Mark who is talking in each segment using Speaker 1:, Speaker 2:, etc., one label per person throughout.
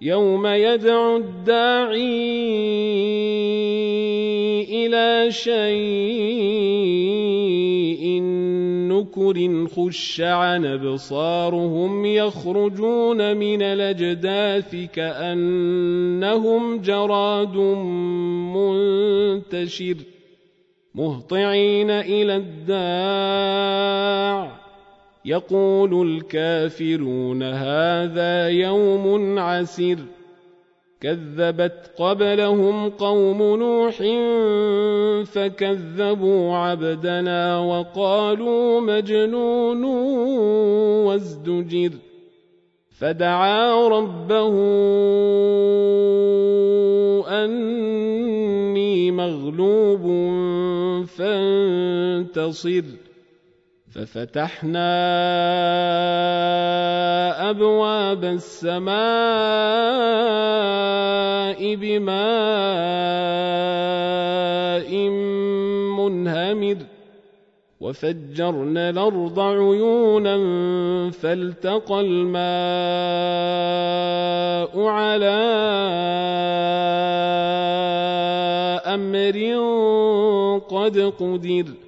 Speaker 1: يوم يدعو الداعي إلى شيء نكر خش عن أبصارهم يخرجون من الأجداث كأنهم جراد منتشر مهطعين إلى الداع يقول الكافرون هذا يوم عسر كذبت قبلهم قوم نوح فكذبوا عبدنا وقالوا مجنون وازدجر. فدعا ربه أني مغلوب فانتصر. ففتحنا أبواب السماء بماء منهمر وفجرنا الأرض عيونا فالتقى الماء على أمر قد قدر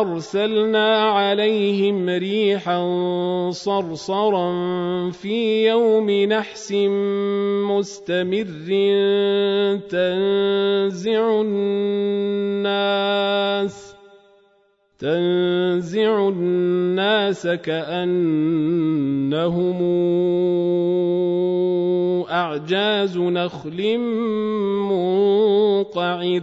Speaker 1: أرسلنا عليهم ريحا صرصرا في يوم نحس مستمر تنزع الناس تنزع الناس كأنهم أعجاز نخل منقعر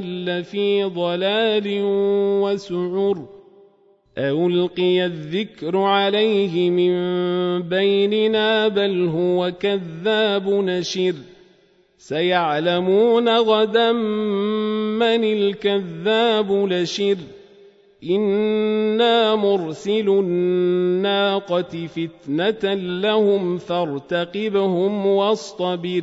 Speaker 1: لفي ضلال وسعر ألقي الذكر عليه من بيننا بل هو كذاب نشر سيعلمون غدا من الكذاب لشر أنا مرسل الناقه فتنه لهم فارتقبهم واصطبر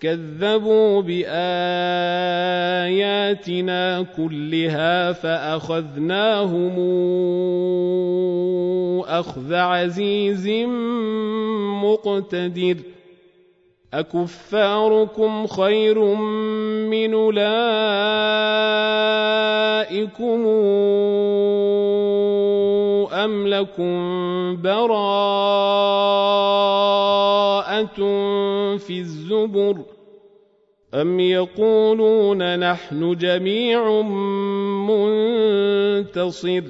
Speaker 1: كذبوا بآياتنا كلها فأخذناهم أخذ عزيز مقتدر. أكفاركم خير من أولئكم أم لكم براءه في الزبر أم يقولون نحن جميع منتصر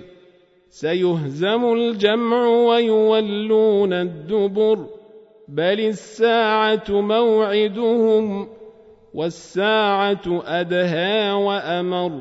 Speaker 1: سيهزم الجمع ويولون الدبر بل الساعة موعدهم والساعة أدهى وأمر